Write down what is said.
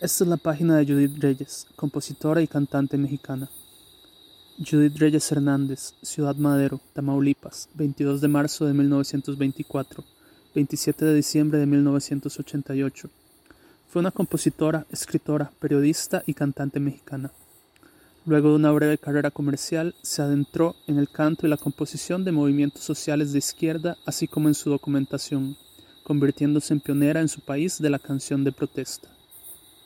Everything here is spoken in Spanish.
Esta es la página de Judith Reyes, compositora y cantante mexicana. Judith Reyes Hernández, Ciudad Madero, Tamaulipas, 22 de marzo de 1924, 27 de diciembre de 1988. Fue una compositora, escritora, periodista y cantante mexicana. Luego de una breve carrera comercial, se adentró en el canto y la composición de movimientos sociales de izquierda, así como en su documentación, convirtiéndose en pionera en su país de la canción de protesta.